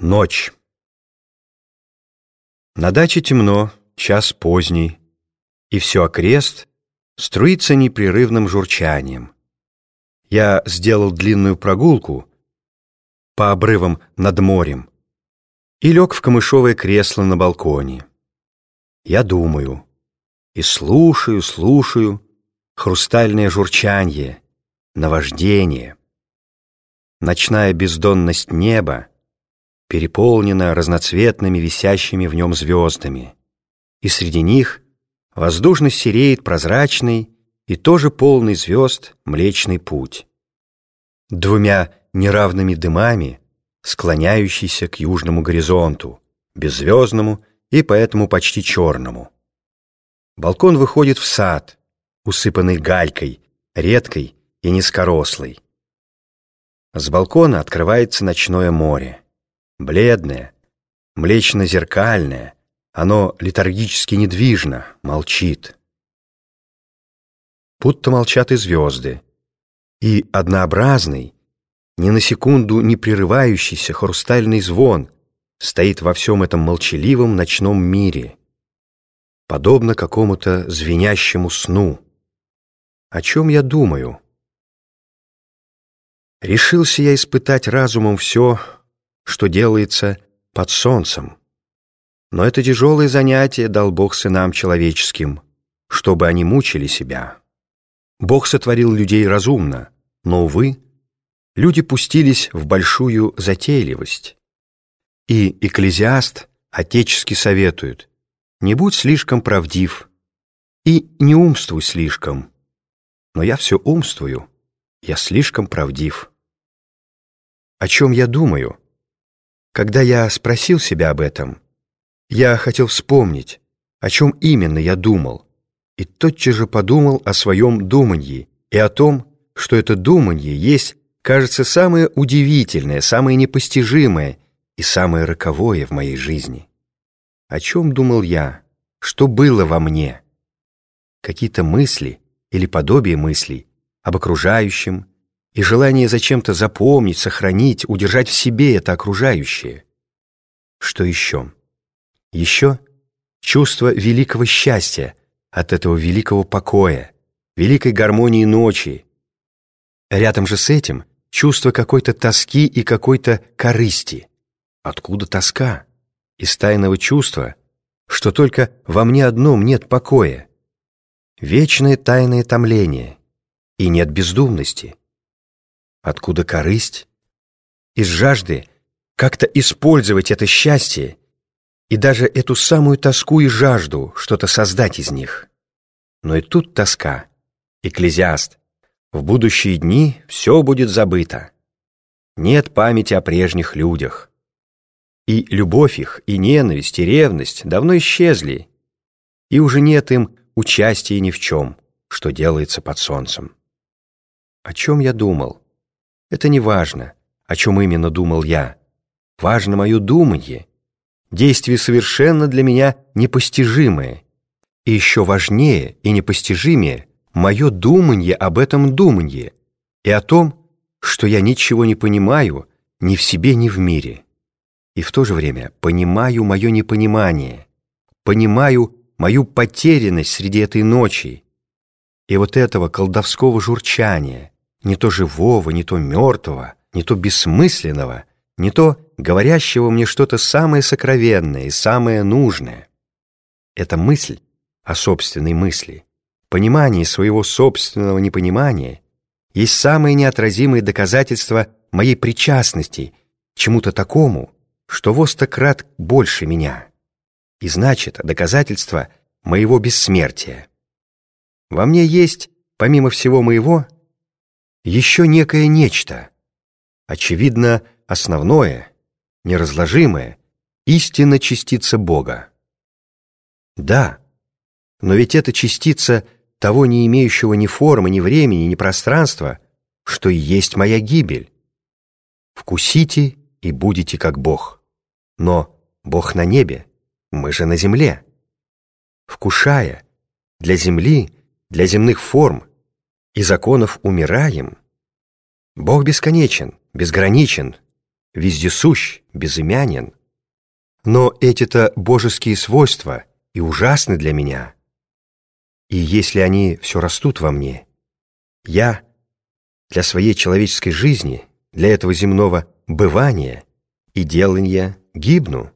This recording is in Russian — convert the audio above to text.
Ночь. На даче темно, час поздний, и все окрест струится непрерывным журчанием. Я сделал длинную прогулку по обрывам над морем и лег в камышовое кресло на балконе. Я думаю и слушаю, слушаю хрустальное журчанье, наваждение. Ночная бездонность неба переполнена разноцветными висящими в нем звездами, и среди них воздушно сереет прозрачный и тоже полный звезд Млечный Путь. Двумя неравными дымами, склоняющийся к южному горизонту, беззвездному и поэтому почти черному. Балкон выходит в сад, усыпанный галькой, редкой и низкорослой. С балкона открывается ночное море бледное, млечно-зеркальное, оно летаргически недвижно, молчит. Будто молчат и звезды, и однообразный, ни на секунду не прерывающийся хрустальный звон стоит во всем этом молчаливом ночном мире, подобно какому-то звенящему сну. О чем я думаю? Решился я испытать разумом все, что делается под солнцем. Но это тяжелое занятие дал Бог сынам человеческим, чтобы они мучили себя. Бог сотворил людей разумно, но, увы, люди пустились в большую затейливость. И экклезиаст отечески советует, не будь слишком правдив и не умствуй слишком. Но я все умствую, я слишком правдив. О чем я думаю? Когда я спросил себя об этом, я хотел вспомнить, о чем именно я думал, и тотчас же подумал о своем думанье и о том, что это думанье есть, кажется, самое удивительное, самое непостижимое и самое роковое в моей жизни. О чем думал я? Что было во мне? Какие-то мысли или подобие мыслей об окружающем, и желание зачем-то запомнить, сохранить, удержать в себе это окружающее. Что еще? Еще чувство великого счастья от этого великого покоя, великой гармонии ночи. Рядом же с этим чувство какой-то тоски и какой-то корысти. Откуда тоска? Из тайного чувства, что только во мне одном нет покоя. Вечное тайное томление, и нет бездумности. Откуда корысть? Из жажды как-то использовать это счастье и даже эту самую тоску и жажду что-то создать из них. Но и тут тоска. Экклезиаст. В будущие дни все будет забыто. Нет памяти о прежних людях. И любовь их, и ненависть, и ревность давно исчезли, и уже нет им участия ни в чем, что делается под солнцем. О чем я думал? Это не важно, о чем именно думал я. Важно мое думание. Действие совершенно для меня непостижимое. И еще важнее и непостижимее мое думание об этом думанье и о том, что я ничего не понимаю ни в себе, ни в мире. И в то же время понимаю мое непонимание, понимаю мою потерянность среди этой ночи и вот этого колдовского журчания, не то живого, не то мертвого, не то бессмысленного, не то говорящего мне что-то самое сокровенное и самое нужное. Эта мысль о собственной мысли, понимание своего собственного непонимания есть самое неотразимое доказательство моей причастности к чему-то такому, что во крат больше меня, и значит доказательство моего бессмертия. Во мне есть, помимо всего моего, еще некое нечто, очевидно, основное, неразложимое, истинно частица Бога. Да, но ведь эта частица того не имеющего ни формы, ни времени, ни пространства, что и есть моя гибель. Вкусите и будете как Бог. Но Бог на небе, мы же на земле. Вкушая, для земли, для земных форм, и законов умираем, Бог бесконечен, безграничен, вездесущ, безымянен. Но эти-то божеские свойства и ужасны для меня. И если они все растут во мне, я для своей человеческой жизни, для этого земного бывания и делания гибну.